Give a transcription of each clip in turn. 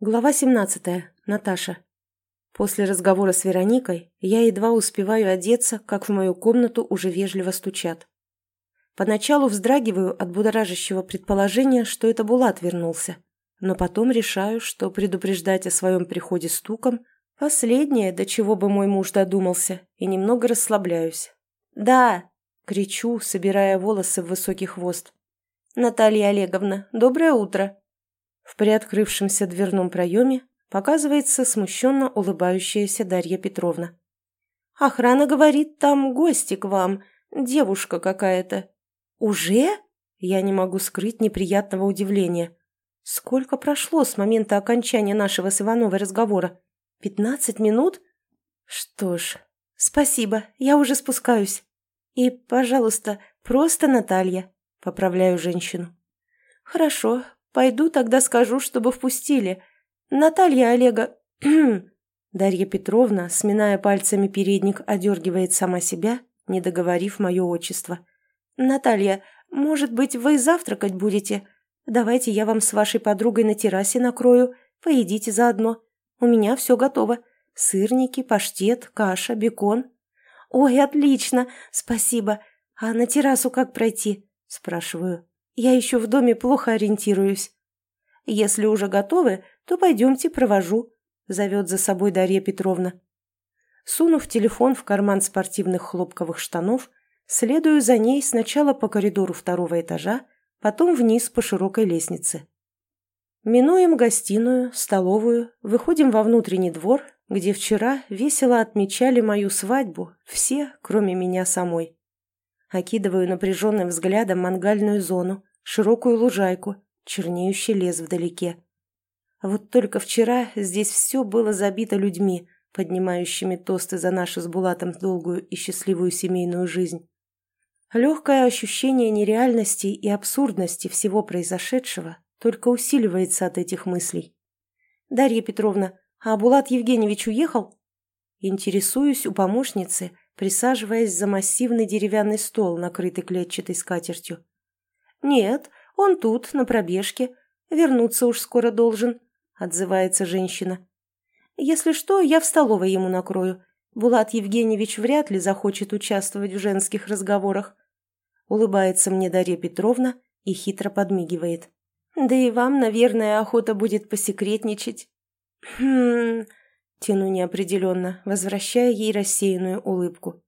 Глава 17. Наташа. После разговора с Вероникой я едва успеваю одеться, как в мою комнату уже вежливо стучат. Поначалу вздрагиваю от будоражащего предположения, что это Булат вернулся, но потом решаю, что предупреждать о своем приходе стуком – последнее, до чего бы мой муж додумался, и немного расслабляюсь. «Да!» – кричу, собирая волосы в высокий хвост. «Наталья Олеговна, доброе утро!» В приоткрывшемся дверном проеме показывается смущенно улыбающаяся Дарья Петровна. «Охрана говорит, там гости к вам, девушка какая-то». «Уже?» Я не могу скрыть неприятного удивления. Сколько прошло с момента окончания нашего с Ивановой разговора? Пятнадцать минут? Что ж, спасибо, я уже спускаюсь. И, пожалуйста, просто Наталья, поправляю женщину. Хорошо, Пойду тогда скажу, чтобы впустили. Наталья Олега...» Дарья Петровна, сминая пальцами передник, одергивает сама себя, не договорив мое отчество. «Наталья, может быть, вы завтракать будете? Давайте я вам с вашей подругой на террасе накрою, поедите заодно. У меня все готово. Сырники, паштет, каша, бекон». «Ой, отлично! Спасибо! А на террасу как пройти?» – спрашиваю. Я еще в доме плохо ориентируюсь. Если уже готовы, то пойдемте провожу», — зовет за собой Дарья Петровна. Сунув телефон в карман спортивных хлопковых штанов, следую за ней сначала по коридору второго этажа, потом вниз по широкой лестнице. Минуем гостиную, столовую, выходим во внутренний двор, где вчера весело отмечали мою свадьбу все, кроме меня самой. Окидываю напряженным взглядом мангальную зону, широкую лужайку, чернеющий лес вдалеке. Вот только вчера здесь все было забито людьми, поднимающими тосты за нашу с Булатом долгую и счастливую семейную жизнь. Легкое ощущение нереальности и абсурдности всего произошедшего только усиливается от этих мыслей. «Дарья Петровна, а Булат Евгеньевич уехал?» Интересуюсь у помощницы, присаживаясь за массивный деревянный стол, накрытый клетчатой скатертью. «Нет, он тут, на пробежке. Вернуться уж скоро должен», — отзывается женщина. «Если что, я в столовой ему накрою. Булат Евгеньевич вряд ли захочет участвовать в женских разговорах». Улыбается мне Дарья Петровна и хитро подмигивает. «Да и вам, наверное, охота будет посекретничать». «Хм...» — тяну неопределенно, возвращая ей рассеянную улыбку.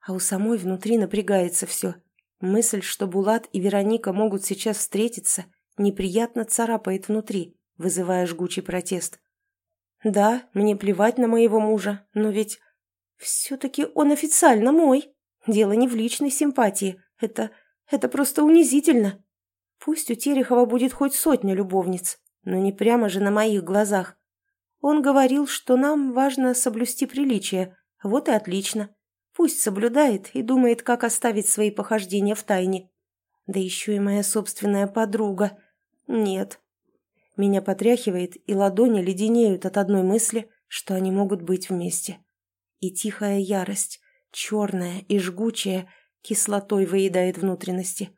А у самой внутри напрягается все — Мысль, что Булат и Вероника могут сейчас встретиться, неприятно царапает внутри, вызывая жгучий протест. Да, мне плевать на моего мужа, но ведь... Все-таки он официально мой. Дело не в личной симпатии. Это... это просто унизительно. Пусть у Терехова будет хоть сотня любовниц, но не прямо же на моих глазах. Он говорил, что нам важно соблюсти приличие. Вот и отлично. Пусть соблюдает и думает, как оставить свои похождения в тайне. Да еще и моя собственная подруга. Нет. Меня потряхивает, и ладони леденеют от одной мысли, что они могут быть вместе. И тихая ярость, черная и жгучая, кислотой выедает внутренности.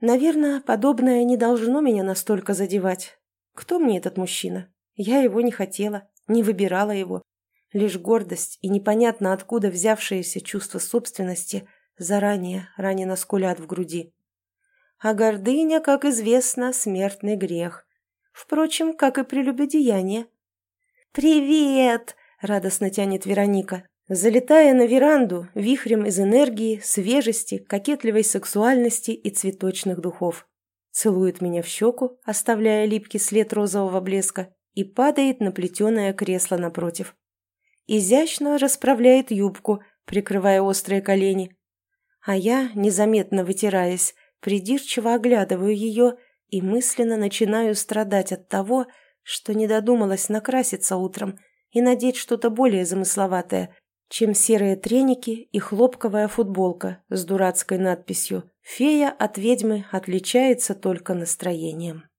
Наверное, подобное не должно меня настолько задевать. Кто мне этот мужчина? Я его не хотела, не выбирала его. Лишь гордость и непонятно откуда взявшееся чувство собственности заранее ранено скулят в груди. А гордыня, как известно, смертный грех. Впрочем, как и прелюбодеяние. «Привет!» — радостно тянет Вероника, залетая на веранду вихрем из энергии, свежести, кокетливой сексуальности и цветочных духов. Целует меня в щеку, оставляя липкий след розового блеска, и падает на плетеное кресло напротив изящно расправляет юбку, прикрывая острые колени. А я, незаметно вытираясь, придирчиво оглядываю ее и мысленно начинаю страдать от того, что не додумалась накраситься утром и надеть что-то более замысловатое, чем серые треники и хлопковая футболка с дурацкой надписью «Фея от ведьмы отличается только настроением».